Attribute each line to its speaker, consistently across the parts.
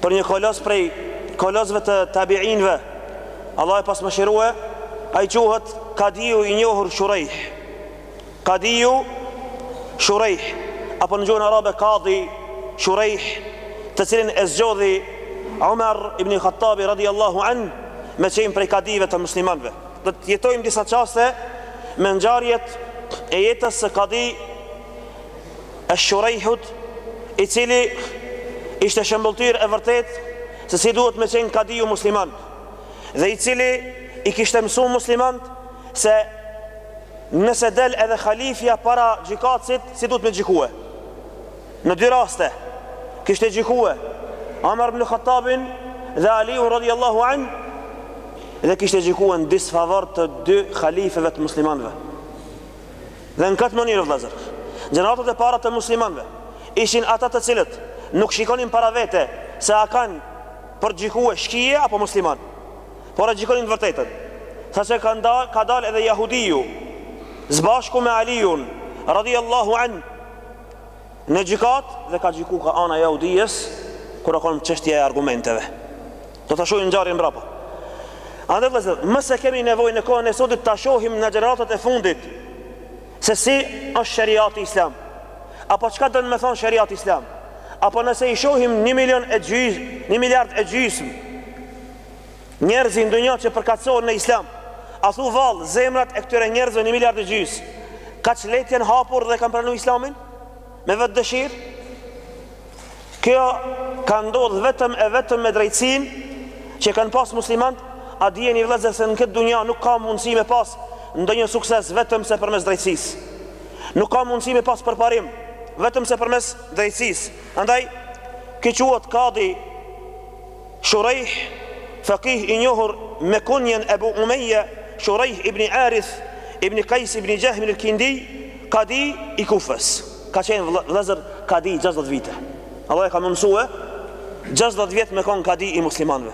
Speaker 1: Për një kolos prej kolosëve të Tabi'inëve, Allah e pas mëshirue, ai quhet Qadiu i njohur Shurejh. Qadiu Shurejh, apo në gjuhën arabe Qadi Shurejh, të cilin e zgjodhi Umar ibn Khattabi radijallahu anh me qenë prej kadive të muslimanëve. Do të jetojmë disa çaste me ngjarjet e jetës së Qadi Esh-Shurejhut, i cili ishte shembulltyrë e vërtetë se si duhet me qenë kadiu musliman dhe i cili i kishte mësu muslimant se nëse del edhe halifja para gjykatësit si duhet me gjykue. Në dy raste, kishte gjykue Omer ibn Khattabin dhe Aliun radiallahu anh dhe kishte gjykue në disfavor të dy halifeve të muslimanve. Dhe në këtë mënyrë, vëllezër, gjeneratat e para të muslimanëve ishin ata të cilët nuk shikonin para vete se a kanë për gjykue shkije apo musliman, por e gjykonin të vërtetën. Sa që ka, nda, ka dalë edhe jahudiju, zbashku me Aliun, radiallahu anh, Në gjykatë dhe ka gjyku ka ana e jahudisë kur o kon çështja e argumenteve. Do ta shohim ngjarjen mbrapa. Andaj vëllezër, më se kemi nevojë në kohën e sotit ta shohim na gjeneratat e fundit se si është shariati islam. Apo çka do të me thonë shariati islam? Apo nëse i shohim 1 milion e gjys, 1 miliard e gjysmë Njerëz në dunja që përkatësohen në Islam, a thu vallë zemrat e këtyre njerëzve një miliard e gjys, kaq lehtë janë hapur dhe kanë pranuar Islamin me vetë dëshirë? Kjo ka ndodh vetëm e vetëm me drejtësinë që kanë pas muslimanët, a dijeni, vëllezër se në këtë dunja nuk ka mundësi me pas ndonjë sukses vetëm se përmes drejtësisë. Nuk ka mundësi me pas përparim vetëm se përmes drejtësisë. Andaj, ky quhet kadi Shurejh, faqih i njohur me kunjen Ebu Umejja, Shurejh ibn Harith ibn Kajs ibn Xhehmin el-Kindij, kadi i Kufës. Ka qenë, vëllezër, kadi gjashtëdhjetë vite. Allah e ka mundësue gjashtëdhjetë vjet me kon kadi i muslimanëve.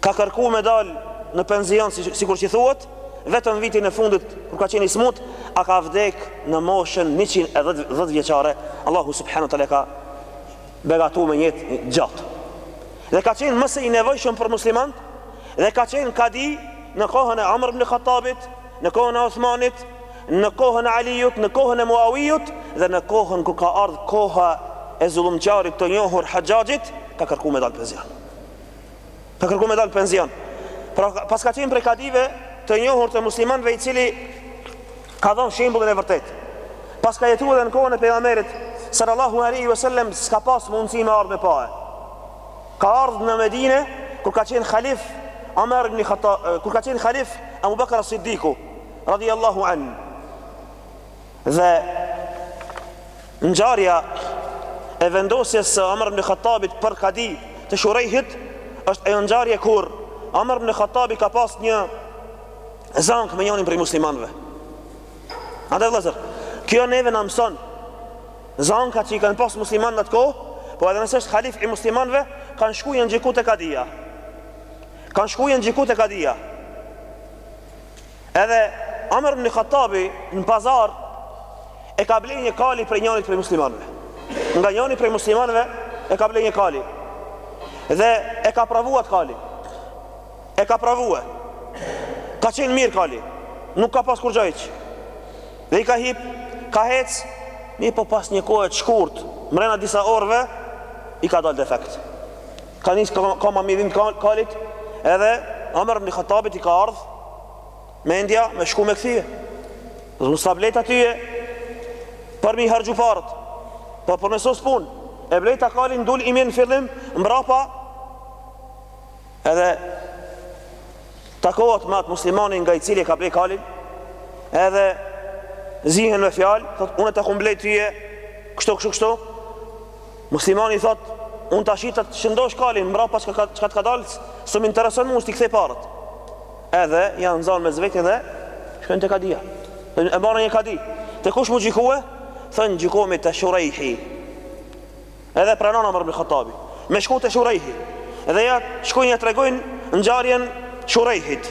Speaker 1: Ka kërku me dalë në penzion, sikur që thuhet, vetëm vitin e fundit kur ka qenë i smut, a ka vdek në moshën njëqind e dhjetë vjeçare. Allahu subhanahu wa taala e ka begatu me jetë gjatë dhe ka qenë mëse i nevojshëm për muslimant dhe ka qenë kadi në kohën e Omer ibn Khattabit në kohën e Osmanit në kohën e Aliut në kohën e Muawijut dhe në kohën ku ka ardhë koha e zullumqarit të njohur Haxhaxhit ka kërku me dalë penzion Ka kërku me dalë pension. Pra paska qen prej kadive të njohur të muslimanëve i cili ka dhon shembullin e vërtet. Paska jetu edhe në kohën e pejgamberit sallallahu alaihi wasallam s'ka pas mundësi me ardhë me pa e. ka ardhë në Medinë kur ka qenë halif Omer ibn Khattab, kur ka qenë halif Abu Bakr as-Siddiq radhiyallahu anhu. Dhe ngjarja e vendosjes së Omar ibn Khattabit për kadi të Shurejhit është ajo ngjarje kur Omar ibn Khattabi ka pas një zank me njërin prej muslimanëve. A dhe vëllazër, kjo neve na mëson zanka që i kanë pas muslimanët në atë kohë, po edhe nëse është halif i muslimanëve, kanë shku janë gjiku te kadia. Kanë shku janë gjiku te kadia. Edhe Omer ibn Khattabi në pazar e ka ble një kali prej njërit prej muslimanëve. Nga njëri prej muslimanëve e ka ble një kali. Dhe e ka provuat kalin. E ka provuar. Ka qenë mirë kali. Nuk ka pas kurrgja hiç. Dhe i ka hip, ka hec, mirëpo pas një kohë të shkurt, mrena disa orëve i ka dalë defekt. Ka nisë ka, kama me i dhimt kalit, edhe Omer ibn Khattabit i ka ardh Mendja me shku me kthye Dhe unë s'ta blejta tyje Për mi harxhu parët Po për me sos pun E blejta kalin dul i mirë në fillim Mbrapa Edhe Takohet me atë muslimanin nga i cili ka ble kalin Edhe Zihen me fjalë Thot unë ta kom ble tyje Kështu kështu kështu Muslimani thot, unë ta shita të shëndosh kalin, mbrapa çka, çka të ka dalë, s'më intereson mu, s'ti kthej parët. Edhe, janë nzanë mes veti dhe, shkojnë te kadia. Dhe e marrin një kadi. Te kush mu gjykue? Thojnë gjykohmi te shurejhi. Edhe pranon Omer ibn Khattabi. Me shku te shurejhi. Edhe ja shkojnë ja tregojnë ngjarjen shurejhit.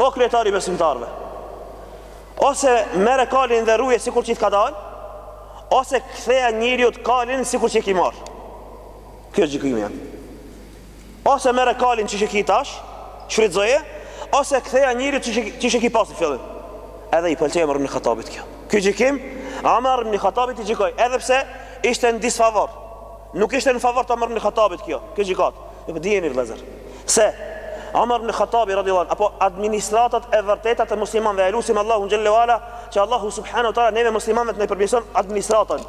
Speaker 1: O kryetar i besimtarëve, ose merre kalin dhe rruje sikur qi të ka dal, ose ktheja njeriut kalin sikur qi e ki marr. Kjo është gjykimi jem. Ose merre kalin qysh e ki tash, shfrytëzoje, ose ktheja njeriut qysh e ki, qysh e ki pas në fillim. Edhe i pëlqeu Amr ibn Khattabit kjo. Kjo gjykim Amr ibn Khattabit i gjykoi, edhe pse ishte në disfavor. Nuk ishte në favor të Amr ibn Khattabit kjo, kjo gjykatë. Pra e dijemi vëllezër, se Omer ibn Khattabi radhiyallahu anhu apo administratat e vërteta të muslimanëve e lutim Allahun xhelle ue ala që Allahu subhanahu wa taala neve muslimanëve të na e përmirëson administratën.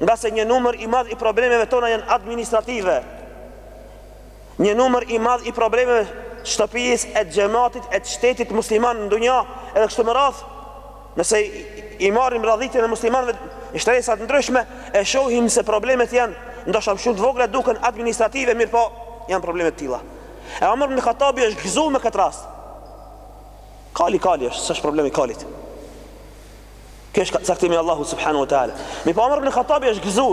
Speaker 1: Ngase një numër i madh i problemeve tona janë administrative. Një numër i madh i problemeve shtëpisë e xhematit e shtetit musliman në dunja edhe kështu me radh Nëse i marrim radhitjen e muslimanëve në shtresa të ndryshme, e shohim se problemet janë ndoshta shumë të vogla, duken administrative, mirëpo janë probleme të tilla. E Omer ibn Khattabi është gëzu me këtë rast. Kali kali është, s'është problemi kalit. Kjo është caktimi i Allahut subhanahu wa taala. Mirëpo Omar ibn Khattabi është gëzu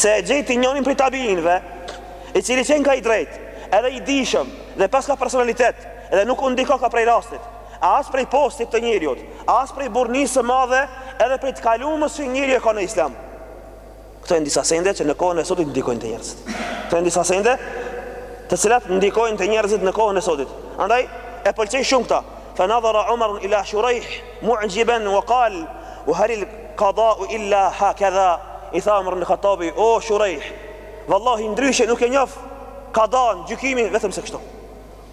Speaker 1: se e gjeti njërin prej tabiinëve, i cili qenka i drejtë, edhe i dijshëm dhe paska personalitet, edhe nuk u ndikoka prej rastit. e as prej postit të njeriut, e as prej burrnisë së madhe edhe prej të kalumes që njeriu e ka në Islam. Këto janë disa sende që në kohën e sotit ndikojnë te njerëzit. Këto janë disa sende të cilat ndikojnë te njerëzit në kohën e sotit. Andaj e pëlqeu shumë këta. Fa nadhara Umar ila Shurayh mu'jiban wa qal wa hal al qada illa hakadha i tha Umar ibn Khattabi o Shurayh vallahi ndryshe nuk e njof qada'n gjykimin vetëm se kështu.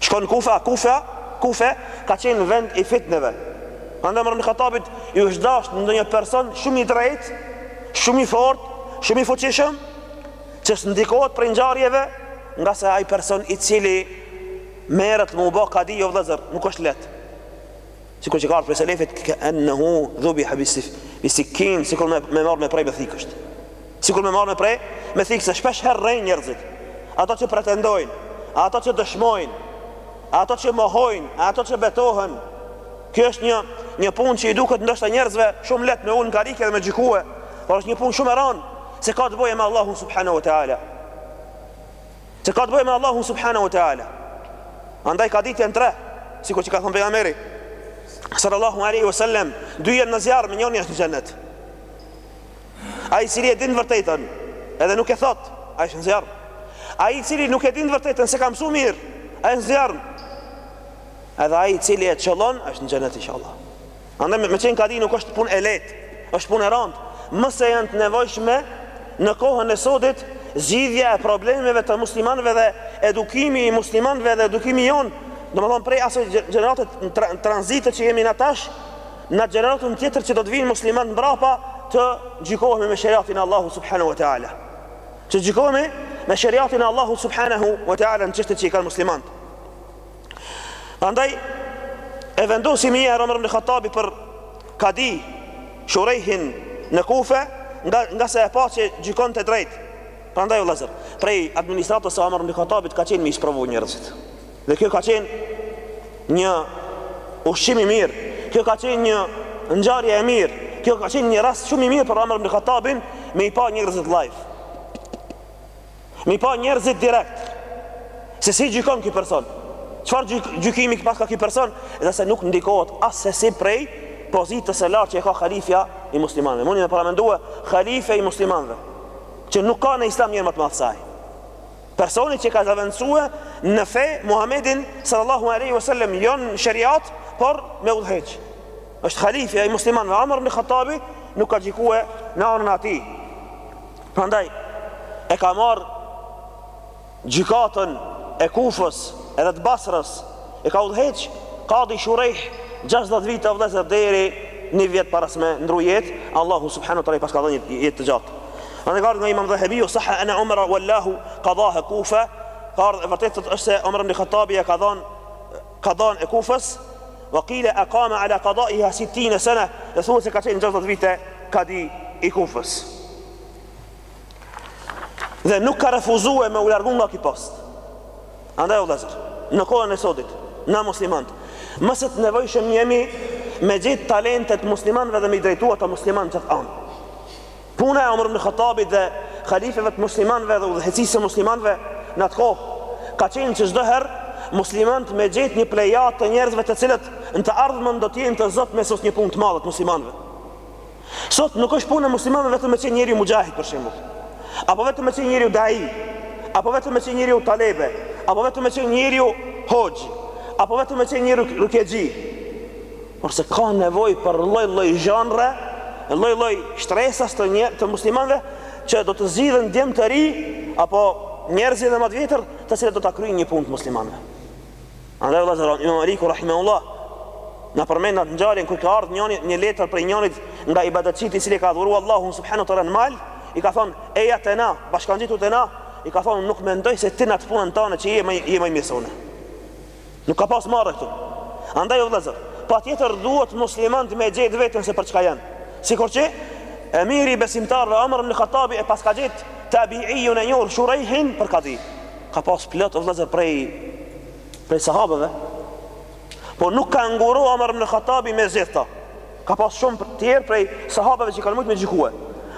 Speaker 1: Shko n'Kufe, Kufa, Kufe, ka qenë vend i fitneve. Andaj Omer ibn Khattabit iu ka dasht ndonjë person shumë i drejtë, shumë i fortë, shumë i fuqishëm, që s'ndikohet prej ngjarjeve, ngase ai person i cili merret me u ba kadi, o vëllezër, nuk është lehtë. Sikur që ka ardh prej selefit ke ennehu dhubiha bisif bisikin, sikur me me marr me pre me thikë është. Sikur me marr me pre me thikë se shpesh herë rrejnë njerëzit. Ata që pretendojnë, ata që dëshmojnë, ata që mohojnë, ata që betohen. Kjo është një një punë që i duket ndoshta njerëzve shumë lehtë me u ul n'karrige dhe me gjyku, por është një punë shumë e rëndë se ka të bëjë me Allahun subhanahu wa taala. Se ka të bëjë me Allahun subhanahu wa taala. Andaj kaditë janë tre, sikur që ka thënë pejgamberi sallallahu alaihi wasallam, dy janë në zjarrm e njëri është në xhenet. Ai i cili e din vërtetën, edhe nuk e thot, ai është në zjarr. Ai i cili nuk e din vërtetën s'e ka mësu mirë, ai është në zjarr. Edhe ai i cili e qëllon është në xhenet inshallah. Andaj me, me qenë kadi nuk është punë e lehtë, është punë e rëndë. Mëse janë të nevojshme në kohën e sodit zgjidhja e problemeve të muslimanëve dhe edukimi i muslimanëve dhe edukimi jonë, domethënë prej asoj gjenerate tra, tranzite që jemi na tash, në gjeneratën tjetër që do të vijnë muslimanë mbrapa të gjykohemi me shariatin e Allahut subhanahu wa taala. Të gjykohemi me shariatin e Allahut subhanahu wa taala në çështjet që i kanë muslimanët. Andaj e vendosi menjëherë Omer ibn Khattabi për kadi Shurejhin në Kufe, nga ngase e pa që gjykon të drejtë. Prandaj o vëllezër. Prej administratës së Omer ibn Khattabit ka qenë me i sprovu njerëzit. Dhe kjo ka qenë një ushqim i mirë. Kjo ka qenë një ngjarje e mirë. Kjo ka qenë një rast shumë i mirë për Omer ibn Khattabin me i pa njerëzit live. Me i pa njerëzit direkt Se si gjykon ky person Çfarë gjykimi paska ky person Edhe se nuk ndikohet assesi prej Pozitës së lartë që e ka khalifja i muslimanve Mundni me paramendue khalifja i muslimanve Që nuk ka në islam njeri më të madh se ai Personi që ka zëvendësue në fe Muhammedin sallallahu aleyhi wasallam Jo në sheriat, por me udhëheq është khalifja i muslimanve Omer ibn Khattabi nuk ka gjykue në anën e tij Prandaj, e ka marrë gjykatën e Kufës edhe të Basrës, e ka udhëheq Kadi Shurejh 60 vite vëllezër deri një vjet para se me ndru jetë, Allahu subhanahu wa taala i paska dhënë një jetë të gjatë. Ka ardh nga Imam Dhahabiu sahha ana Umar wallahu qada al Kufa, ka ardhur e vërtetë është se Umar ibn Khattabi e ka dhënë Kadanë e Kufës, wa qile aqame ala qadaiha sittine sene, dhe thuhet se ka qenë gjashtëdhjetë vite kadi i Kufës. Dhe nuk ka refuzuar me u largu nga ky post. Andaj o vëllezër, në kohën e sodit, na muslimant, mëse të nevojshëm jemi me gjetë talentet e muslimanëve dhe me i drejtuar ata muslimanë n'at anë. Puna e Omar ibn Khattabit dhe halifeve të muslimanëve dhe udhëheqësisë së muslimanëve në atë kohë ka qenë që çdo herë muslimanët me gjetë një plejadë të njerëzve të cilët në të ardhmen do të jenë të zotët me sos një punë të madhe të muslimanëve. Sot nuk është punë e muslimanëve vetëm me qenë njeriu muxhahid për shembull, apo vetëm me qenë njeriu dai, apo vetëm me qenë njeriu talebe, apo vetëm me qenë njeriu hoxhë, apo vetëm me qenë njeriu rukexhi. por se ka nevojë për lloj-lloj zhanre, lloj-lloj shtresas të muslimanëve që do të zgjidhen djem të ri apo njerëz edhe më të vjetër, të cilët do ta kryejnë një punë të muslimanëve. Andaj Imam Maliku rahimahullah na përmend atë ngjarjen kur ka ardhur një letër prej njërit nga ibadetçit i cili ka adhuruar Allahun subhanahu wa ta'ala në mal, i ka thonë eja te na, bashkangjitu te na, i ka thonë nuk mendoj se ti në atë punën tane që je më mirë se unë. Nuk ka pas marre këtu. Andaj o vëllezër, patjetër duhet muslimanët me gjetë veten se për çka janë. Sikur që Emiri i besimtarëve Omar ibn Khattabi e paska gjetë tabi'in e njohur Shuraihin për kadi. Ka pas plot o vëllezër prej prej sahabeve. Po nuk ka nguru Omar ibn Khattabi me zgjedh atë. Ka pas shumë të tjerë prej sahabeve që kanë mujt me gjykue.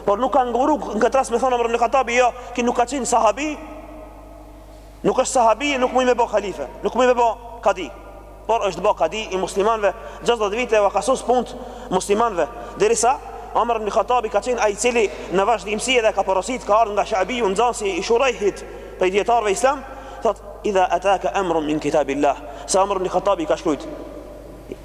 Speaker 1: Por nuk ka nguru në këtë rast me thonë Omar ibn Khattabi jo, që nuk ka qenë sahabi. Nuk është sahabi e nuk mujë me bo khalife, nuk mujë me bo kadi. Por është bo kadi i muslimanve, 60 vite i ka sos punt muslimanve, derisa Omer ibn Khattabi ka qenë ai i cili në vazhdimësi edhe ka porosit, ka ardhë nga Shaabiu, nxënësi i Shurajhit, prej djetarve islam, thot, idha ataka emrun min kitabillah, se Omer ibn Khattabi i ka shkrujt,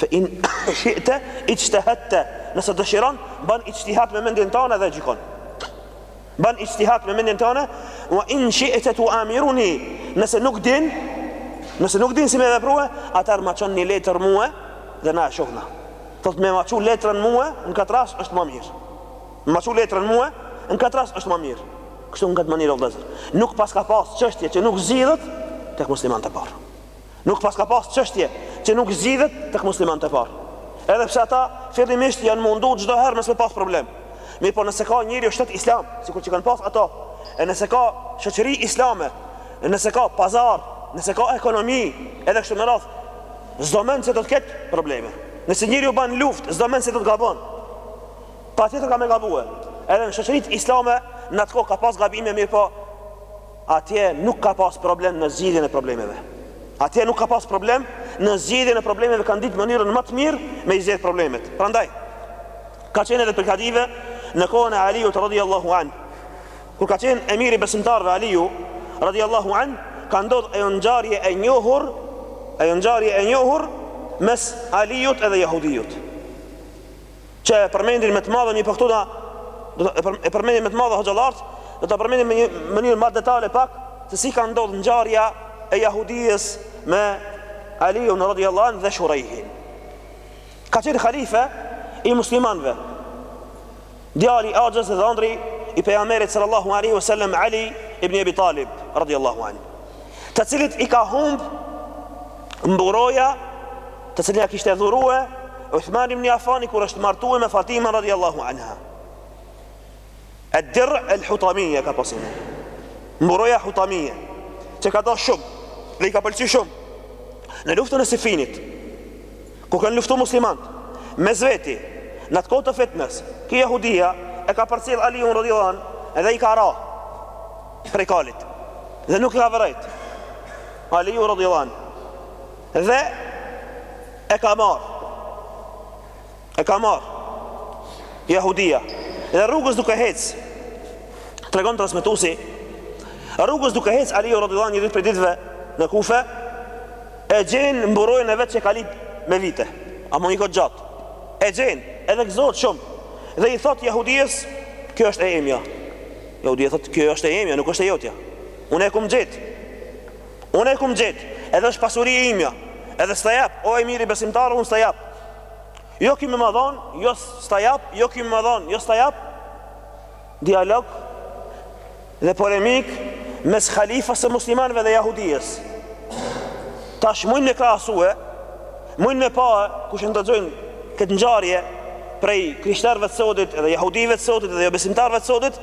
Speaker 1: Fe in shi'te ijtehadte, nëse dëshiron, bën ijtihad me mendjen tënde dhe gjykon. Bën ijtihad me mendjen tënde, wa in shi'te tuamiruni, nëse nuk din, nëse nuk din si me veprua, atëherë ma çon një letër mua dhe na e shohna. Thot me ma çu letrën mua, në këtë rast është më mirë. Me ma çu letrën mua, në këtë rast është më mirë. Kështu në këtë mënyrë vëllazër. Nuk paska pas çështje që nuk zgjidhet tek muslimanët e parë. Nuk paska pas çështje që nuk zgjidhet tek muslimanët e parë. Edhe pse ata fillimisht janë mundu çdo herë mos me pas problem. Mirpo nëse ka njeriu shtet islam, sikur që kanë pas ata, e nëse ka shoqëri islame, e nëse ka pazar, nëse ka ekonomi, edhe kështu me radh, s'do mend se do të ketë probleme. Nëse njeriu bën luftë, s'do mend se do të gabon. Patjetër ka me gabue. Edhe në shoqëritë islame në atë kohë ka pas gabime, mirpo Atje nuk ka pas problem në zgjidhjen e problemeve. Atje nuk ka pas problem në zgjidhjen e problemeve, kanë ditë mënyrën më të mirë me i zgjidh problemet. Prandaj ka qenë edhe prej kadive në kohën e Aliut radhiyallahu an. Kur ka qenë emir i besimtarëve Aliu radhiyallahu an, ka ndodh ajo ngjarje e njohur, ajo ngjarje e njohur mes Aliut edhe jehudiut. që e përmendin me të madhe po thuaj e përmendin me të madhe hoxhallarët, do ta përmendin në një mënyrë ma detale pak se si ka ndodhë ngjarja e jahudisë me Aliun radiallahu an dhe Shurejhin. Ka qenë khalife i muslimanëve, djali axhës dhe dhëndri i pejgamberit sallallahu aleyhi wa sallam Ali ibn Ebi Talib radiallahu an, të cilit i ka humbë mburoja të cilën ia kishte dhurue Uthman ibn Afani kur është martue me Fatima radiallahu anha. Ed-dir el-hutamije ka pas emrin. Mburoja hutamije, që e ka dash shumë dhe i ka pëlqy shumë. Në luftën e Sifinit, kur kanë luftu muslimant, mes veti, në atë kohë të fitnes, ky jahudia e ka përcjell Aliun radiallahu an edhe i ka ra prej kalit dhe nuk e ka vërejt Aliu radiallahu an. Dhe e ka marrë E ka marrë Jahudia Dhe rrugës duke hec Tregon transmetusi Rrugës duke hec Aliu radiallahu an një ditë prej ditëve në Kufe E gjen mburojën e vet që e ka lyp me vite A me një kohë të gjatë E gjen edhe gëzohet shumë Dhe i thot Jahudisë Kjo është e emja Jahudia thot kjo është e emja nuk është e jotja Unë e kum gjetë Unë e kum gjet, edhe është pasuri e imja, edhe s'ta jap, o emir i besimtarëve, unë s'ta jap. Jo ki me ma dhon, jo s'ta jap, jo ki me ma dhon, jo s'ta jap. Dialog dhe polemik mes halifës së muslimanëve dhe jahudies. Tash mujn me krahasue, mujn me pa kush e ndëgjojnë këtë ngjarje prej krishterëve të sotit edhe jahudive të sotit edhe jobesimtarëve të sotit,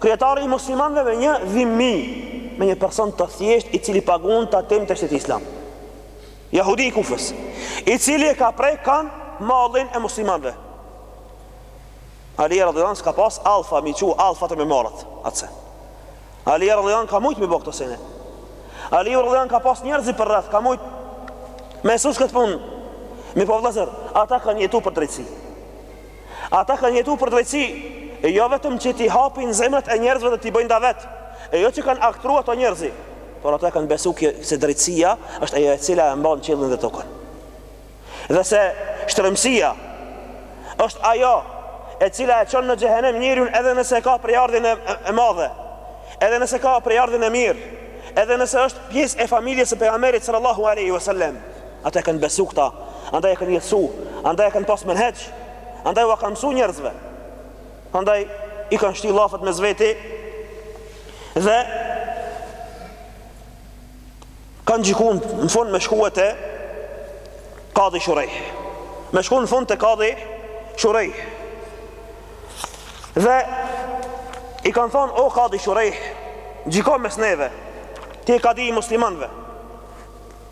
Speaker 1: Kryetari i muslimanëve me një dhimmi, me një person të thjesht i cili paguan tatim të shtetit islam. Jahudi i Kufës, i cili e ka prej kan mallin e muslimanëve. Ali radhiyallahu anhu s'ka pas alfa m'i çu alfat me marr at sen. Ali radhiyallahu anhu ka mujt me bo kto sene. Ali radhiyallahu anhu ka pas njerëz përreth, ka mujt me sos këtë punë. Mirëpo vëllezër, ata kanë jetu për drejtësi. Ata kanë jetu për drejtësi, e jo vetëm që t'i hapin zemrat e njerëzve dhe t'i bëjnë davet, e jo që kanë aktru ato njerëzi, por ata kanë besu që se drejtësia është ajo e cila e mban qiellin dhe tokën. Dhe se shtrëmësia është ajo e cila e çon në xhehenem njeriun edhe nëse ka prejardhjen e madhe, edhe nëse ka prejardhjen e mirë, edhe nëse është pjesë e familjes së pejgamberit sallallahu alaihi wasallam. Ata e kanë besu këta, andaj e kanë jetësu, andaj e kanë pas menhexh, andaj ua kanë mësu njerëzve. Andaj i kanë shti llafet mes veti dhe kanë gjiku në fund me shkue te kadhi Shurejh. Me shku në fund te kadhi Shurejh. Dhe i kanë thonë, o kadhi Shurejh, gjiko mes neve, ti je kadi i muslimanve.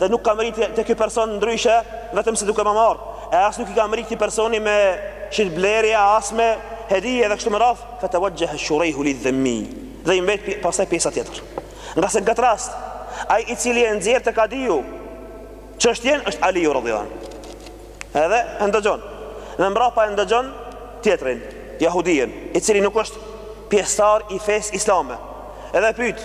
Speaker 1: dhe nuk ka mrri te ky person ndryshe vetëm se duke ma marrë e as nuk i ka mrri ktij personi me shitblerje as me hedije dhe kështu me radhë fetevexhehe Shurejhu lidhimmi dhe i mbet pastaj pjesa tjetër ngase në këtë rast ai i cili e nxjerr te kadiu çështjen është Aliu radhijallahu anhu edhe e ndëgjon dhe mbrapa e ndëgjon tjetërin jahudien i cili nuk është pjesëtar i fesë islame edhe pyt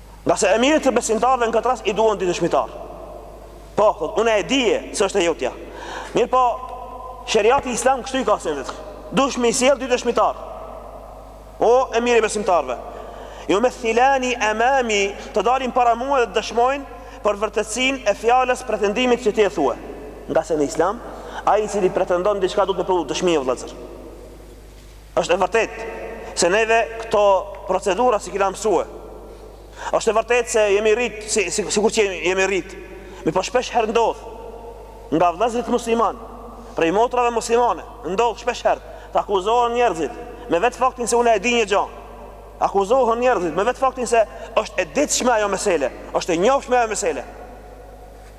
Speaker 1: Ngase emirit të besimtarëve në këtë rast i duhen dy dëshmitarë. Po, thot, unë e dije se është e jotja. Mirëpo, sheriati islam kështu i ka sendet. Dush me i sjell dy dëshmitarë. O, emir i besimtarëve. Jumethilani emami të dalin para mua dhe të dëshmojnë për vërtetësinë e fjalës pretendimit që ti e thue. Ngase në islam, ai i cili pretendon diçka duhet me pru dëshmi, vëllezër. Është e vërtet se neve këto procedura s'i kina mësue. Është e vërtet se jemi rrit, si, si, sikur që jemi, jemi rrit. Mirëpo shpesh herë ndodh, nga vëllezërit musliman, prej motrave muslimane, ndodh shpesh herë, të akuzohen njerëzit, me vetë faktin se une e di një gja. Akuzohen njerëzit, me vetë faktin se është e ditshme ajo mesele, është e njofshme ajo mesele.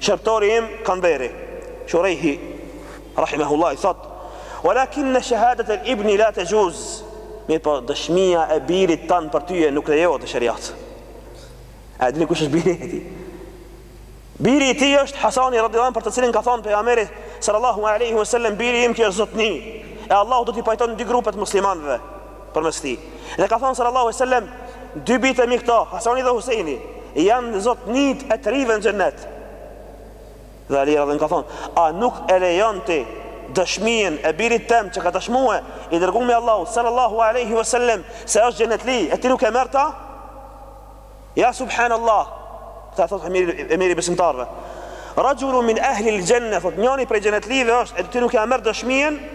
Speaker 1: Shërbtori im, Kanberi, Shurejhi, rahimehullah, i thotë, Walakinne shehadetel ibni la texhuz, mirëpo dëshmia e birit tand për tyje nuk lejohet në sheriat. A e dini kush është biri i tij? Biri i tij është Hasani radijallahu anh për të cilin ka thonë pejgamberi sallallahu aleyhi wa sallam, biri im ky është zotni, e Allahu do t'i pajton dy grupet e muslimanve, përmes tij. Dhe ka thënë sallallahu alejhi wasallam, dy bijtë e mi këto, Hasani dhe Huseini, janë zotnijt e të rive në xhennet. Dhe Ali radijallahu anh ka thënë, a nuk e lejon ti dëshminë e birit tem që ka dëshmue i dërgumi Allahut sallallahu alaihi wasallam se është xhenetli e ti nuk ja merr ata? Ja subhanallah. Kta e thotë emiri i besimtarve. Rajulu min ahli al-janna, thotë njani prej xhenetlive është, e ti nuk ja merr dëshminë?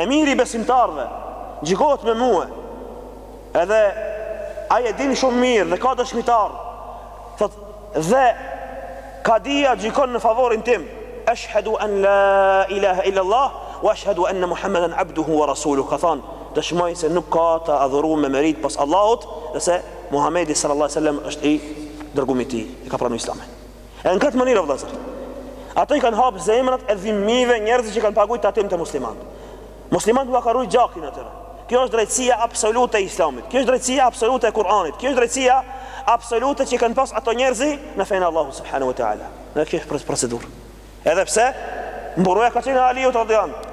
Speaker 1: Emiri i besimtarëve gjykohet me mua, edhe ai e din shumë mirë dhe ka dëshmitar, thot, dhe kadia gjykon në favorin tim, eshhedu en la ilahe illallah, wa eshhedu enne Muhammeden abduhu wa rasuluh, ka thonë, dëshmoj se nuk ka të adhuru me meritë pos Allahut, dhe se Muhammedi sallallahu sallam është i dërgumi i tij, e ka pranu islamin. E në këtë mënyrë, o vëllezër, ato i kanë hapë zemrat e dhimive njerëzit që kanë pagujt tatim te muslimanët. Muslimanët ua kanë rujt gjakin atyre. Kjo është drejtësia absolute e Islamit. Kjo është drejtësia absolute e Kur'anit. Kjo është drejtësia absolute që kanë pas ato njerëz në fenë e Allahut subhanahu wa taala. Kjo procedurë. Edhe pse mburoja ka qenë e Aliut radijallahu anh.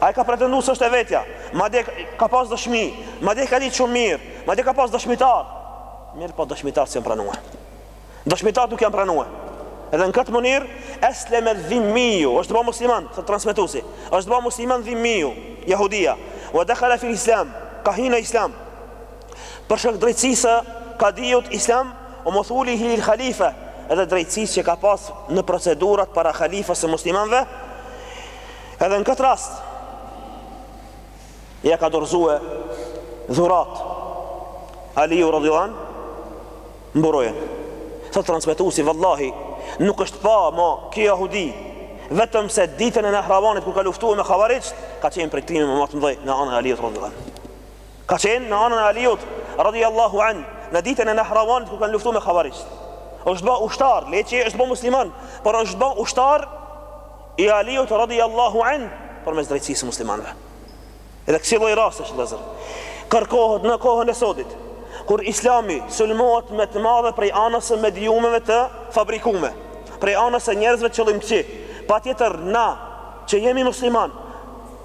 Speaker 1: Ai ka pretenduar se është e vetja. Madje ka pas dëshmi, madje ka ditë shumë mirë, madje ka pas dëshmitar. Mirëpo dëshmitarët s'janë pranuar. Dëshmitarët nuk janë pranuar. Edhe në këtë mënyrë, esleme dhimmiju, është ba musliman, thotë transmetusi, është ba musliman dhimmiju, jahudia, ve dekhala fil islam, ka hi në islam, për shkak drejtësisë së kadijut islam, ve muthulihi ilel khalife, edhe drejtësisë që ka pas në procedurat para khalifës së muslimanve, edhe në këtë rast, ja ka dorëzue dhurat Aliu Radhiallahu an mburojen thot transmetuesi vallahi nuk është pa ma ky jahudi vetëm se ditën e Nahravanit kur kanë luftuar me Khawarijt ka qenë prej trimave ma të mdhaj në anën e Aliut Radhiallahu an ka qenë në anën e Aliut Radhiallahu an në ditën e Nahravanit kur kanë luftuar me Khawarijt është ba ushtar le qi është ba musliman por është ba ushtar I Aliut radijallahu anh përmes drejtësisë së muslimanëve. Edhe kësi lloj rastesh vëllazër kërkohet në kohën e sodit, kur Islami sulmohet me të madhe prej anës së mediumeve të fabrikume, prej anës së njerëzve qëllimkëqij. Patjetër na që jemi musliman,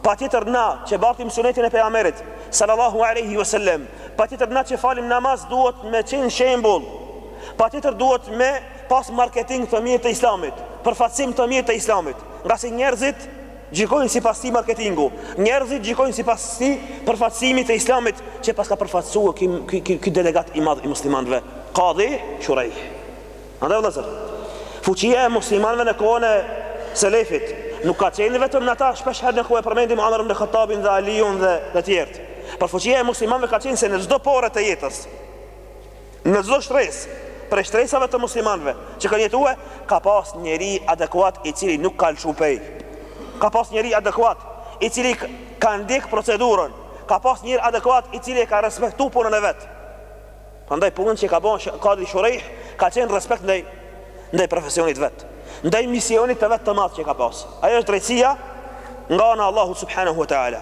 Speaker 1: patjetër na që bartim sunetin e pejgamberit sallallahu alaihi wasallam, patjetër na që falim namaz duhet me qenë shembull. Patjetër duhet me pas marketing të mirë të Islamit, përfaqësim të mirë të Islamit, ngase njerëzit gjykojnë sipas atij marketingu, njerëzit gjykojnë sipas atij përfaqësimi të Islamit që pas ka përfaqësu ky delegat i madh i muslimanve, kadi Shurejh. Andaj vëllazër, fuqia e muslimanëve në kohën e selefit nuk ka qenë vetëm në ata shpeshherë ku e përmendim Omer ibn Khattabin dhe Aliun dhe të tjerë. Por fuqia e muslimanëve ka qenë se në çdo pore të jetës Në çdo shtresë prej shtresave të muslimanëve që kanë jetue, ka pas njeri adekuat i cili nuk ka lshu pe. Ka pas njeri adekuat i cili ka ndjek procedurën, ka pas njeri adekuat i cili e ka respektu punën e vet. Prandaj punën që ka bon Kadi Shurejh ka qenë respekt ndaj ndaj profesionit vet, ndaj misionit të vet të madh që ka pas. Ajo është drejtësia nga ana e Allahut subhanahu wa taala.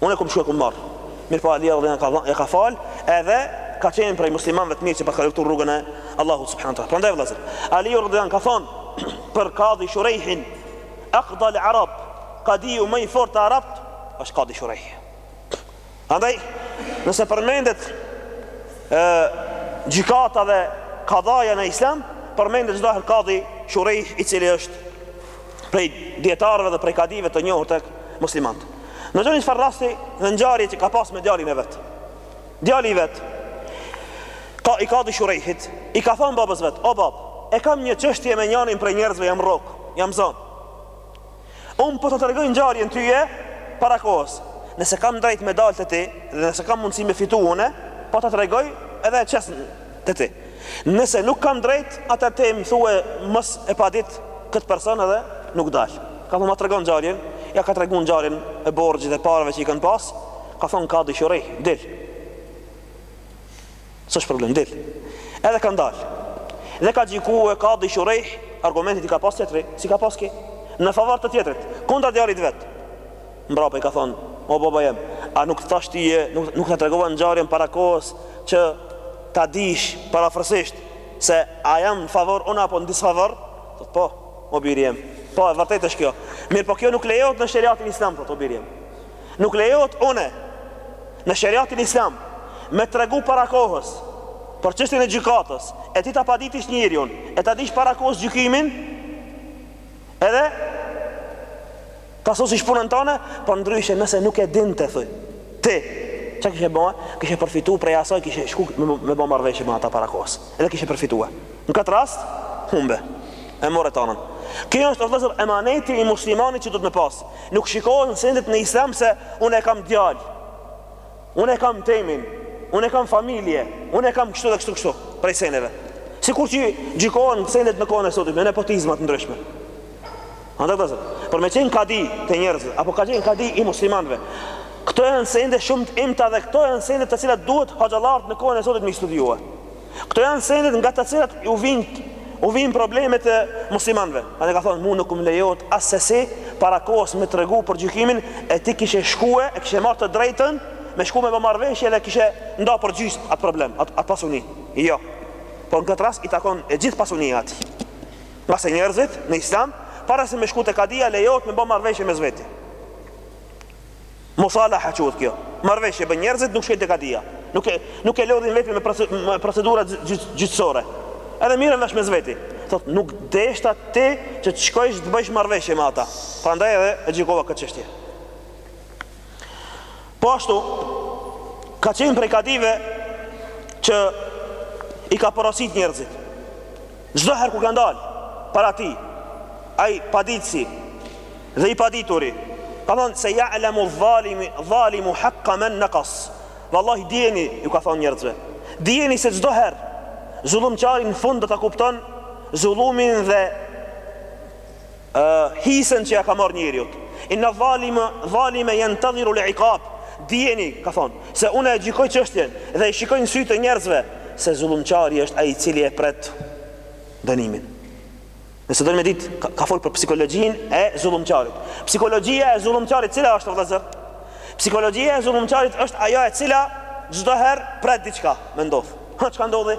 Speaker 1: Unë e kom shku e kom marr. Mirpo Aliu radhiyallahu anhu e ka fal edhe ka qenë prej muslimanëve të mirë që paska luftu n'rrugën e Allahut subhanahu taala. Prandaj vëllazër, Aliu radhiyallahu anhu ka thonë për Qadi Shurejhin, aqda al-arab, qadiu më i fortë te arabt është Qadi Shurejh. Andaj, nëse përmendet ë gjykata dhe kadaja në Islam, përmendet çdo herë Qadi Shurejh i cili është prej dijetarëve dhe prej kadive të njohur tek muslimanët. Ndëgjoni çfarë rasti dhe ngjarje që ka pas me djalin e vet. Djali i vet i kadi Shurejhit, i ka thënë babës vet, "O bab, e kam një çështje me njërin prej njerëzve jam rrok, jam zon. Un po ta tregoj ngjarjen tyje para kohës. Nëse kam drejt me dalë te ti dhe nëse kam mundësi me fitu unë, po ta tregoj edhe e qes te ti." Nëse nuk kam drejt, atëherë ti më thuaj mos e padit kët person edhe nuk dal. Ka thon ma trego ngjarjen, ja ka tregu ngjarjen e borxhit e parave që i kan pas, ka thon kadi Shurejh, dil. S'është problem, dil. Edhe kan dal. Dhe ka gjykue kadi Shurejh, argumentet i ka pas tjetri, s'i ka pas ky, në favor të tjetrit, kundra djalit vet. Mbrapa i ka thonë, O baba jem, a nuk të thashë ty e nuk ta tregova ngjarjen para kohës që ta dish parafërsisht se a jam në favor unë apo në disfavor? Thotë, Po, o bir jem. Po, e vërtetë është kjo. Mirëpo kjo nuk lejohet në sheriatin islam, thotë, o bir jem. Nuk lejohet unë në sheriatin islam me tregu para kohës për çështjen e gjykatës, e ti ta paditish njeriun, e ta dish para kohës gjykimin, edhe Ta sosish punën tënde, por ndryshe nëse nuk e dinte thuj ti, çka kishe bë? Kishe përfitu prej asaj, kishe shku me bë marrëveshje me ata para kohës. Edhe kishe përfitue. Në këtë rast humbe. E more të tanën. Kjo është o vëllazër emaneti i muslimanit që duhet me pas. Nuk shikohen sendet në Islam se unë e kam djalë. Unë e kam temin, unë e kam familje, unë e kam kështu dhe kështu kështu prej seneve. Sikur që gjykohen sendet në kohën e sotit me nepotizma të ndryshme. Andaj vëllezër, për me qenë kadi te njerëzit, apo ka qenë kadi i muslimanve, këto janë sende shumë të imta dhe këto janë sende të cilat duhet hoxhallarët në kohën e sotit me i studiua. Këto janë sende nga të cilat u vijnë u vijnë problemet e muslimanve. Andaj ka thonë, mu nuk më lejohet asesi para kohës me tregu për gjykimin e ti kishe shkue e kishe marrë të drejten me shku me bë marrëveshje dhe kishe nda përgjysë atë problem, atë, atë pasuni. Jo, por në këtë rast i takon e gjithë pasunia atij. Ngase njerëzit në Islam, para se me shku te kadia lejohet me bë marrëveshje mes veti. Musalaha quhet kjo. Marrëveshje bëjnë njerëzit, nuk shkojnë te kadia. Nuk e nuk e lodhin vetin me procedura gjyqësore. Edhe mirren vesh mes veti. Thot nuk deshta ti që të shkojsh të bëjsh marrëveshje me ata. Prandaj edhe e gjykova këtë çështje. Po ashtu, ka qenë prej kadive që i ka porosit njerëzit. Çdo herë kur kanë dalë para tij, ai paditësi dhe i padituri, ka thonë seja'lemu dhalimu, dhalimu hakka men nekas. Vallahi dijeni, ju ka thonë njerëzve, dijeni se çdo herë, zullumqari në fund do ta kupton zullumin dhe hisen që ja ka marrë njeriut. Inna dhalime, dhalime jentedhirul ikab. Dijeni, ka thonë, se une e gjykoj çështjen dhe i shikoj në sy të njerëzve, se zullumqari është ai cili e pret dënimin. Nëse doni me ditë, ka, ka folë për psikologjinë e zullumqarit. Psikologjia e zullumqarit, cila është vëllezër? Psikologjia e zullumqarit është ajo e cila çdoherë pret diçka me ndodhë. Pra çka ndodhi?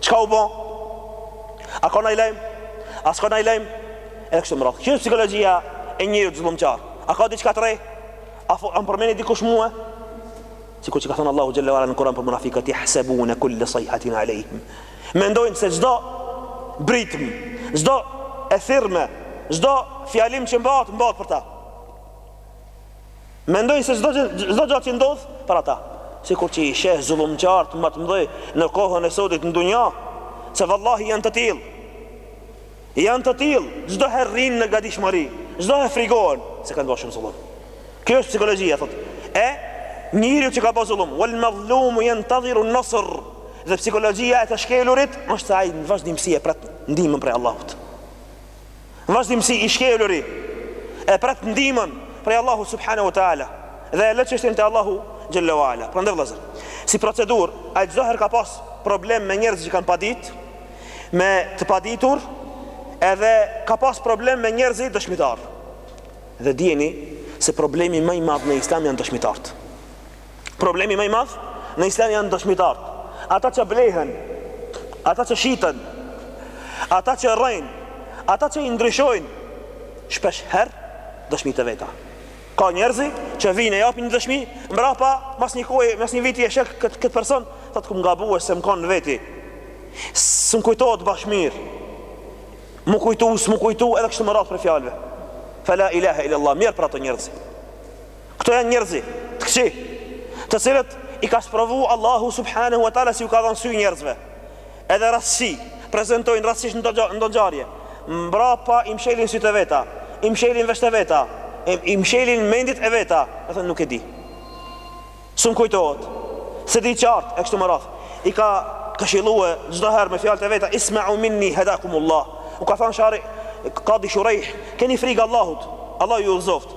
Speaker 1: Çka u bë? A ka naj lajm? A s'ka naj lajm? Edhe kështu me radhë. Kjo psikologjia e njeriu të zullumqar. A ka diçka të re? A m'përmeni dikush mua? Sikur që ka thënë Allahu xhel-le ue ala në Kur'an për munafiqët, "Yahsabuna kulla sayhatin alayhim." Mendojnë se çdo britmë, çdo e thirrme, çdo fjalim që mbahet, mbahet për ta. Mendojnë se çdo çdo gjë që ndodh për ata, sikur që i sheh zullumqtarët më të mëdhenj në kohën e sotit në dunja, se vallahi janë të tillë. Janë të tillë, çdo herë rrinë në gatishmëri, çdo herë frikohen se kanë bërë shumë zullum. Kjo është psikologjia thotë. E njeriu që ka bërë zullum, wal mazlum yantadhiru an-nasr. Dhe psikologjia e të shkelurit është se ai në vazhdimësi e pret ndihmën prej Allahut. Vazhdimësi i shkeluri e pret ndihmën prej Allahut subhanahu wa taala dhe e lë çështjen te Allahu xhalla wa ala. Prandaj vëllazër, si procedurë, ai çdo herë ka pas problem me njerëz që kanë paditë, me të paditur, edhe ka pas problem me njerëzit dëshmitarë. Dhe dijeni se problemi më i madh në Islam janë dëshmitarët. Problemi më i madh në Islam janë dëshmitarët, ata që blehen, ata që shiten, ata që rrejnë, ata që i ndryshojnë shpesh herë dëshmitë e veta. Ka njerëzi që vijnë e japin një dëshmi, mbrapa mas një kohe, mas një viti e sheh këtë kët person, thotë kam gabuar se më kanë veti. S'm kujtohet bash mirë. Mu kujtu, s'mu kujtu edhe kështu me radhë prej fjalëve. Fela ilaha illa Allah, mjerë për ato njerëz. Këto janë njerëzi të këqi, të cilët i ka sprovu Allahu subhanahu wa taala se u ka dhënë sy njerëzve. Edhe rastësi, prezantojnë rastësisht ndonjë ngjarje. Mbrapa i mshelin sytë e veta, i mshelin veshët e veta, i mshelin mendjet e veta, e thonë nuk e di. S'um kujtohet. S'e di qartë e kështu me radhë. I ka këshilluar çdo herë me fjalët e veta isma'u minni hadakumullah. U ka thënë shari Qadi Shurejh, keni frikë Allahut, Allah ju udhëzoftë.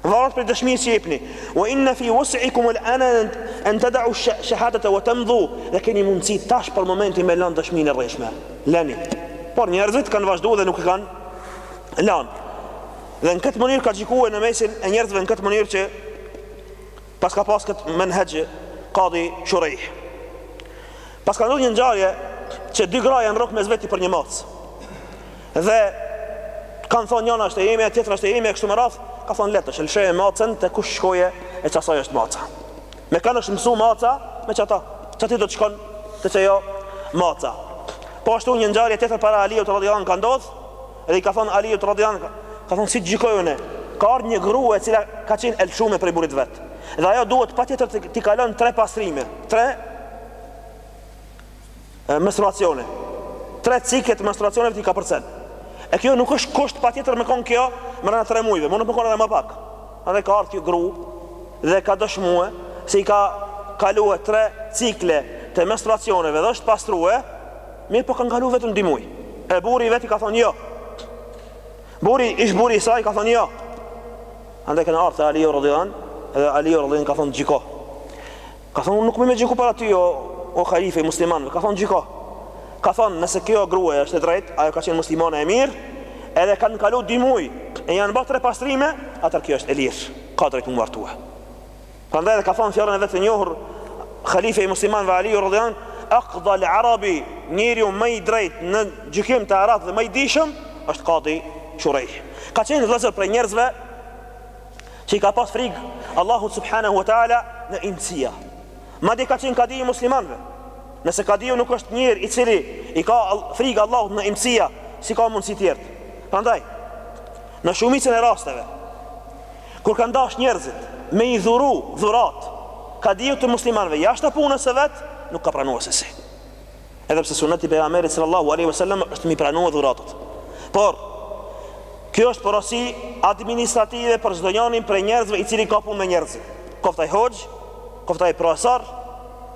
Speaker 1: Varet prej dëshmisë që jepni. Wa inna fi wus'ikum al-ana an tad'u ash-shahadata wa tamdhu. Dhe keni mundësi tash për momentin me lanë dëshminë e rrejshme. Lani. Por njerëzit kanë vazhduar dhe nuk e kanë lënë. Dhe në këtë mënyrë ka gjikuar në mesin e njerëzve në këtë mënyrë që pas ka pas këtë menhaj Qadi Shurejh. Pas ka ndodhur një ngjarje që dy gra janë rrok mes veti për një macë. Dhe kanë thonë njëna është e imja, tjetra është e imja, kështu me radhë, ka thonë le të, osht lëshoje macën te kush shkoje e qasaj është maca. Me kanë është mësu maca, me qata, qaty do të shkon te qajo maca. Po ashtu një ngjarje tjetër para Aliut radhiyallahu anhu ka ndodh, edhe i ka thonë Aliut radhiyallahu anhu, ka thonë si të gjykoj unë, ka ardh një gru e cila ka qenë e lshume prej burrit vet. Dhe ajo duhet patjetër t'i kalon tre pastrime, tre menstruacione. Tre cikle të menstruacioneve t'i kapërcen. E kjo nuk është kusht patjetër me kon kjo mrena tre muajve, mundet me kon edhe më pak. Andaj ka ardh kjo gru dhe ka dëshmue se i ka kalu tre cikle të menstruacioneve dhe është pastrue, mirëpo kanë kalu vetëm dy muaj. E burri vet i ka thonë jo. Burri ish burri i saj i ka thonë jo. Andaj kanë ardh te Aliu radhiyallahu anhu, edhe Aliu radhiyallahu anhu ka thonë gjyko. Ka thonë, Unë nuk muj me gjyku para ty, o, o halife i muslimanëve. Ka thonë, Gjyko. Ka thonë, Nëse kjo grue është e drejtë, ajo ka qenë muslimane e mirë, edhe kanë kalu dy muaj e janë ba tre pastrime, atëherë kjo është e lirë, ka drejtë mu martue. Prandaj edhe ka thonë fjalën e vet të njohur halife i muslimanëve Aliu radhiyallahu anhu, Aqda al-Arabi, njeriu ma i drejtë në gjykim te arabët dhe ma i dijshëm është Kadi Shurejh. Ka qenë vëllazër prej njerëzve që i ka pas frikë Allahut subhanahu wa taala në imtësia. Madje ka qenë kadi i muslimanëve. Nëse kadiu nuk është njeri i cili i ka frikë Allahut në imtësia, si ka mundësi të tjerët. Prandaj, në shumicën e rasteve kur kanë dash njerëzit me i dhuru dhurata kadiut të muslimanëve jashtë punës së vet, nuk ka pranuar assesi. Edhe pse suneti i Pejgamberit sallallahu alaihi wasallam është m'i pranue dhuratat. Por kjo është porosi administrative për çdo njonin prej njerëzve i cili ka punë me njerëzit. Qoftë ai hoxhë, qoftë ai profesor,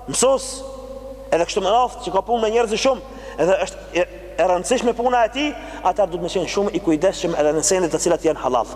Speaker 1: mësues, edhe kështu me radhë që ka punë me njerëz shumë, edhe është e, e rëndësishme puna e tij, atëherë duhet me qenë shumë i kujdesshëm edhe në sende të cilat janë halal.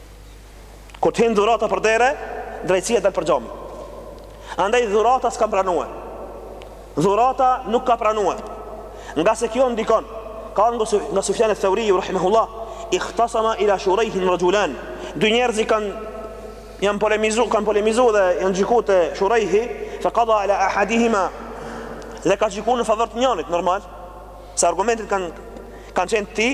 Speaker 1: Kur të hin dhurata për derë, drejtësia del për xhami. Andaj dhurata s'ka pranue. Dhurata nuk ka pranue. Ngase kjo ndikon, ka nga, nga Sufjan eth-Theuriu, Rahimehullah, ikhtasama ila Shurejhin raxhulan. Dy njerëz kanë janë polemizu, kanë polemizu dhe janë gjyku te Shurejhi, fe kada ala ahadihima, dhe ka gjyku në favor të njënit, normal, se argumentet kanë kanë qenë t'tij,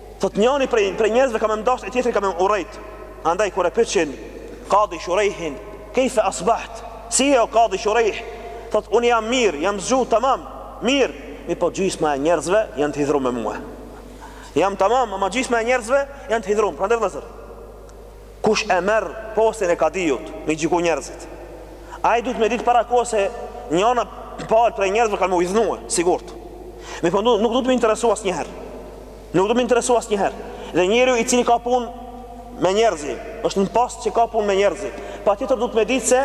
Speaker 1: Thotë njoni prej prej njerëzve ka me m'dasht e tjetri ka me m'urrejt. Andaj kur e pytshin Kadi Shurejhin, "Kejfe asbaht?" Si je o Kadi Shurejh? Thotë unë jam mirë, jam zgju tamam, mirë, mirëpo gjysma e njerëzve janë të hidhrum me mue. Jam tamam, ama gjysma e njerëzve janë të hidhrum, prandaj vëllezër, Kush e merr postin e kadiut me gjyku njerëzit ai duhet me ditë para kohë se njëna palë prej njerëzve kanë me u idhnue, sigurt. Mirëpo nuk duhet me interesu asnjëherë. Nuk duhet me interesu asnjëherë. Dhe njeriu i cili ka punë me njerëzi, është në post që ka punë me njerëzi, patjetër duhet me ditë se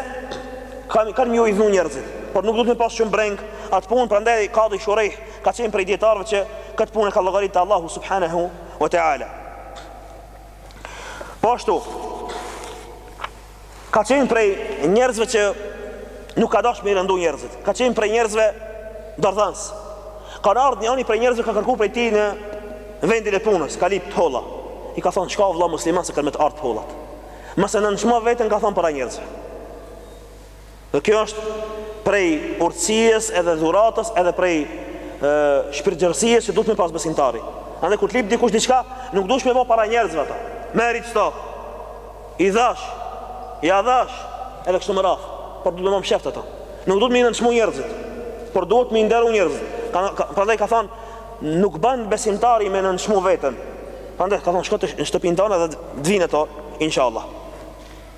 Speaker 1: kanë kan me u idhnu njerëzit, por nuk duhet me pas shumë brengë atë punë, prandaj Kadi Shurejh ka qenë prej dijetarëve që këtë punë e ka llogarit te Allahu subhanahu wa ta'ala. Po ashtu, ka qenë prej njerëzve që nuk ka dash me i rëndu njerëzit. Ka qenë prej njerëzve dorëdhanës. Ka ardh njani prej njerëzve ka kërku prej tij në vendin e punës, ka lyp të holla. I ka thonë shko vëlla musliman se kanë me të ardh të hollat. Mos e nënçmo veten ka thonë para njerëzve. Dhe kjo është prej urtësisë edhe dhuratës edhe prej shpirtgjerësisë që duhet me pas besimtari. Andaj kur të lyp dikush diçka, nuk duhesh me bo para njerëzve ato. Merri qeto. I dhash, ia dhash, edhe kështu me radhë. Por duhet me bo msheft ato. Nuk duhet me i nënçmu njerëzit. Por duhet me nderu njerëzit. Ka, ka, prandaj ka thon nuk bën besimtari me nënçmu veten. Prandaj ka thon shko në shtëpinë tane dhe t'vijnë ato, inshallah.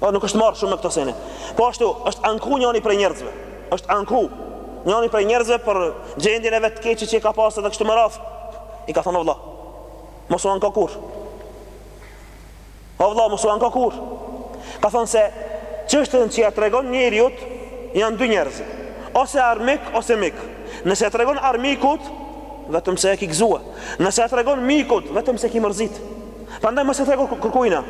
Speaker 1: Po nuk është marrë shumë me këto sene. Po ashtu, është anku njëri prej njerëzve. Është anku njëri prej njerëzve për gjendjen e vet të keqe që ka pas edhe kështu me radhë. I ka thënë o vëlla. Mos u anko kurrë. O vëlla, mos u anko kurrë. Ka thënë se çështjen që ia tregon njeriu janë dy njerëz. Ose armik ose mik. Nëse ia tregon armikut, vetëm se e ki gzue. Nëse ia tregon mikut, vetëm se e ki mërzit. Prandaj mos e trego kërkujna.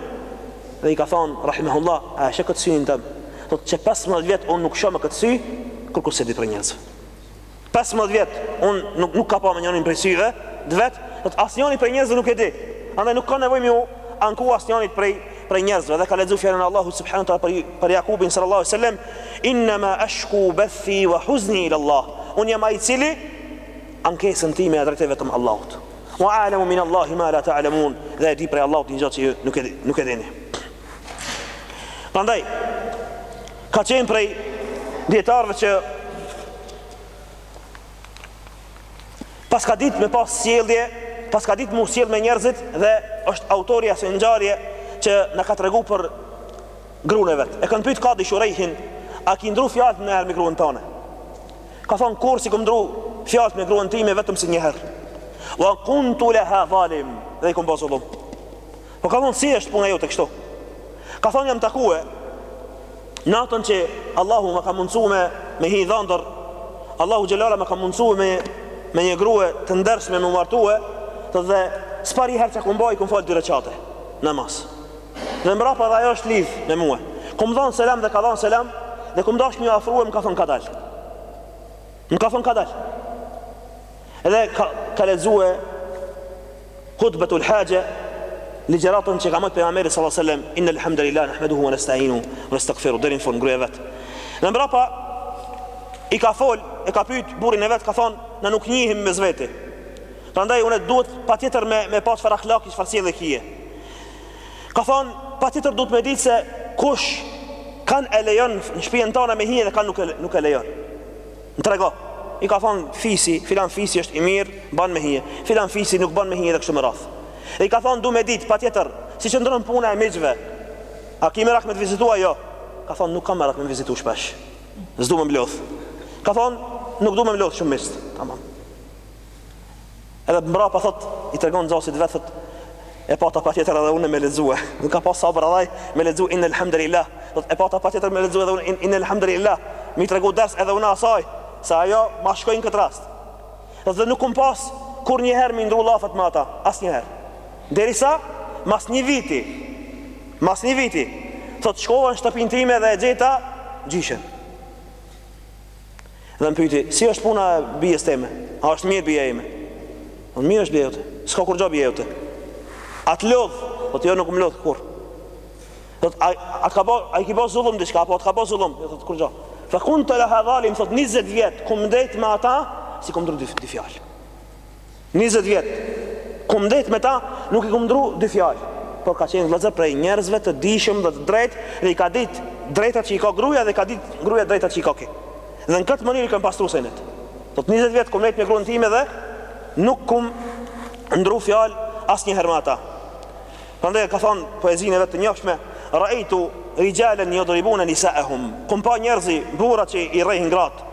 Speaker 1: dhe i ka thënë rahimehullah a e sheh këtë syrin tem thotë qe pesëmbëdhjetë vjet unë nuk shoh me këtë sy kurkush s'e di prej njerëzve pesëmbëdhjetë vjet unë nuk nuk ka pa me njërin prej syve të vet thotë asnjëri prej njerëzve nuk e di andaj nuk ka nevojë me iu anku asnjërit prej prej njerëzve dhe ka lexu fjalën e Allahut subhanahu taala për, për Jakubin sallallahu alaihi wasallam inna ma ashku bathi wa huzni ila Allah unë jam ai i cili ankesën time e drejtoj vetëm Allahut Wa a'lamu min Allahi ma la ta'lamun, dhe e di prej Allahut një gjë që ju nuk e nuk e dini. Prandaj ka qenë prej dijetarëve që paska ditë me pas sjellje, paska ditë m'u sjell me njerëzit dhe është autori i asaj ngjarje që na ka tregu për gruan e vet. E kanë pyet Kadi Shurejhin, a ki ndrru fjalët najherë me gruen tane? Ka thonë kurrë s'i kum ndrru fjalët me gruën time vetëm se njëher Wa kuntu leha dhalim Dhe i kum bo zullum Po ka thonë si është puna jote kështu Ka thonë jam takue Natën që Allahu më ka mundësu me Me hi dhëndër Allahu xhelle ve ala më ka mundësu me Me një grue të ndershme me u martue Edhe s'pari herë që kum bo i kum falë dy rekate namaz Dhe mbrapa dhe ajo është lidh me mua. Kum dhon selam dhe ka dhon selam dhe kum dash m'u afrue më ka thon kadal. Më ka thon kadal. Edhe ka, ka lexue Hutbetul Haxhe ligjëratën që ka marrë pejgamberi sallallahu alajhi wasallam inna alhamdulillah nahmeduhu wa nasta'inu wa nastaghfiru deri në fund gruaja vet. Dhe mbrapa i ka fol e ka pyet burrin e vet ka thon na nuk njihim mes vete. Prandaj unë duhet patjetër me me pa çfar ahlaki çfar sjellje kije. Ka thon, patjetër duhet me ditë se kush kan e lejon në shtëpinë tonë me hi dhe kan nuk e nuk e lejon. Më trego. I ka thon fisi, filan fisi është i mirë, ban me hi. Filan fisi nuk ban me hi dhe kështu me radhë. Dhe i ka thon, du me ditë patjetër si qëndron puna e miqve. A ki merak me të vizitu a jo? Ka thon, nuk kam merak me vizitu shpesh. S'du me më lodh. Ka thon, nuk du me më lodh shumë miqt. Tamam. Edhe mbrapa thot, i tregon nxonsit vet thot, e pata patjetër edhe unë me lexue. Nuk ka pas sabër vallaj me lexu in elhamdulillah. Thot, e pata patjetër me lexu edhe unë in elhamdulillah. M'i tregu ders edhe unë asaj, se ajo ma shkoi në këtë rast. Thot, dhe nuk kum pas kurrnjëherë m'i ndrru llafet me ata, asnjëherë. Derisa, mas një viti, mas një viti, thot, shkova në shtëpin time dhe e gjeta gjyshen. Dhe më pyeti, si është puna e bijës teme? A është mirë bija ime? Po mirë është bija jote. S'ka kurgjo bija jote. A të lodh? Thot jo nuk më lodh kurr. Thot a, a t'ka bo, a i ki bo zullum diçka apo a t'ka bo zullum? Jo thotë kurgjo. Fa kuntu laha dhalim thotë 20 vjet, kum ndejt me ata, s'i kum ndrru dy, dy fjalë. Njëzet vjet kum ndejt me ta nuk i kum ndrru dy fjalë por ka qenë vëllazër prej njerëzve të dijshëm dhe të drejt dhe i ka dit drejtat që i ka gruja dhe i ka dit gruja drejtat që i ka ky dhe në këtë mënyrë i kem pastru senet thot njëzet vjet kum nejt me gruen time dhe nuk kum ndrru fjalë asnjëherë me ata prandaj ka thon poezinë e vet të njohshme ra'aytu rijalen yadribuna nisaahum kum pa njerëzi burra që i rrehin gratë